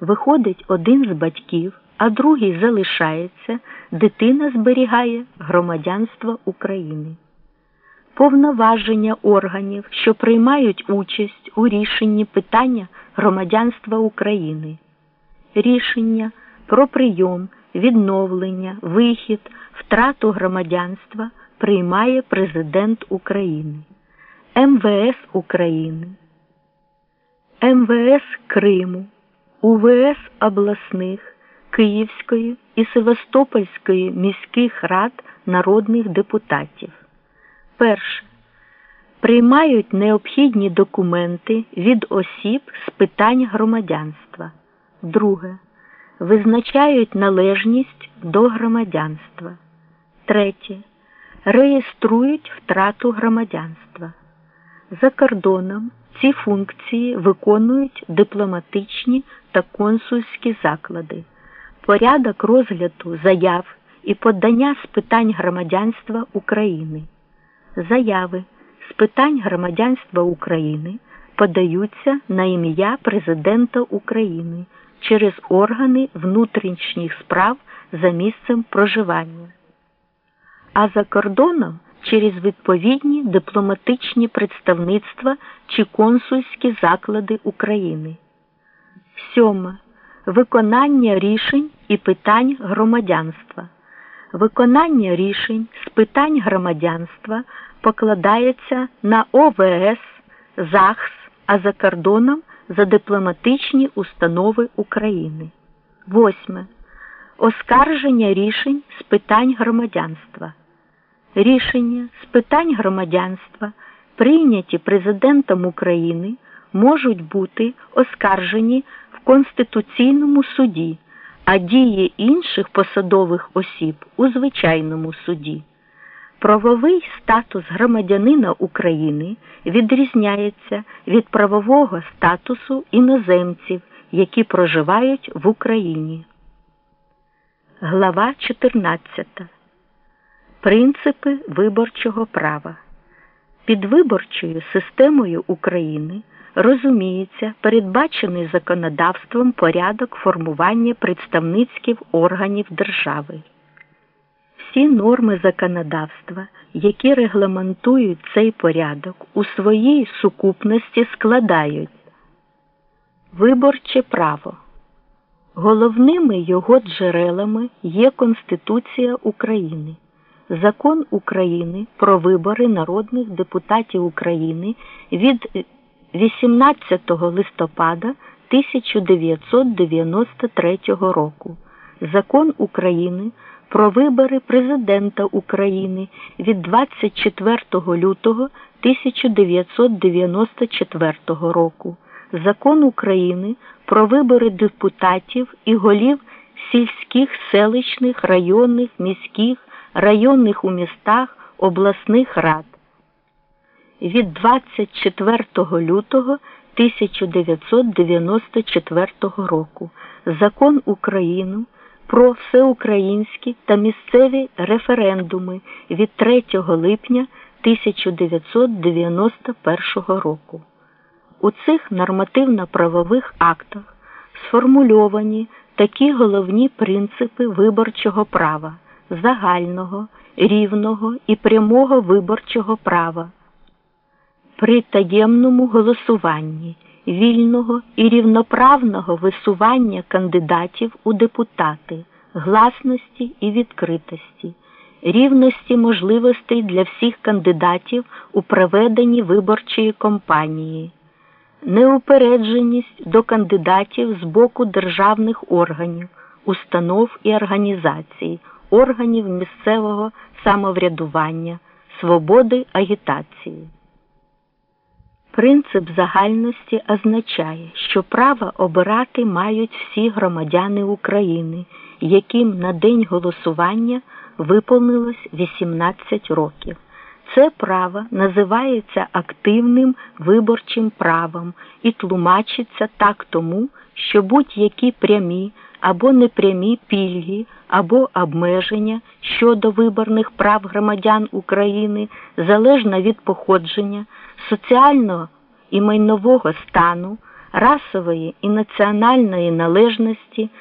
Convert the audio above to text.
виходить один з батьків, а другий залишається, дитина зберігає громадянство України. Повноваження органів, що приймають участь у рішенні питання громадянства України, рішення про прийом, відновлення, вихід, втрату громадянства приймає Президент України, МВС України, МВС Криму, УВС обласних, Київської і Севастопольської міських рад народних депутатів. Перше. Приймають необхідні документи від осіб з питань громадянства. Друге. Визначають належність до громадянства. Третє. Реєструють втрату громадянства. За кордоном ці функції виконують дипломатичні та консульські заклади, порядок розгляду заяв і подання з питань громадянства України. Заяви з питань громадянства України подаються на ім'я Президента України через органи внутрішніх справ за місцем проживання, а за кордоном через відповідні дипломатичні представництва чи консульські заклади України. Сьоме. Виконання рішень і питань громадянства. Виконання рішень з питань громадянства покладається на ОВС, ЗАГС, а за кордоном за дипломатичні установи України. Восьме. Оскарження рішень з питань громадянства. Рішення з питань громадянства, прийняті Президентом України, можуть бути оскаржені в Конституційному суді, а дії інших посадових осіб у звичайному суді. Правовий статус громадянина України відрізняється від правового статусу іноземців, які проживають в Україні. Глава 14. Принципи виборчого права. Під виборчою системою України розуміється передбачений законодавством порядок формування представницьких органів держави. Всі норми законодавства, які регламентують цей порядок, у своїй сукупності складають виборче право. Головними його джерелами є Конституція України, Закон України про вибори народних депутатів України від 18 листопада 1993 року, Закон України про вибори Президента України від 24 лютого 1994 року, Закон України про вибори депутатів і голів сільських, селищних, районних, міських, районних у містах, обласних рад. Від 24 лютого 1994 року Закон України про всеукраїнські та місцеві референдуми від 3 липня 1991 року. У цих нормативно-правових актах сформульовані такі головні принципи виборчого права, загального, рівного і прямого виборчого права. При таємному голосуванні вільного і рівноправного висування кандидатів у депутати, гласності і відкритості, рівності можливостей для всіх кандидатів у проведенні виборчої кампанії, неупередженість до кандидатів з боку державних органів, установ і організацій, органів місцевого самоврядування, свободи агітації. Принцип загальності означає, що право обирати мають всі громадяни України, яким на день голосування виповнилось 18 років. Це право називається активним виборчим правом і тлумачиться так тому, що будь-які прямі або непрямі пільги або обмеження щодо виборних прав громадян України залежно від походження, соціального і майнового стану, расової і національної належності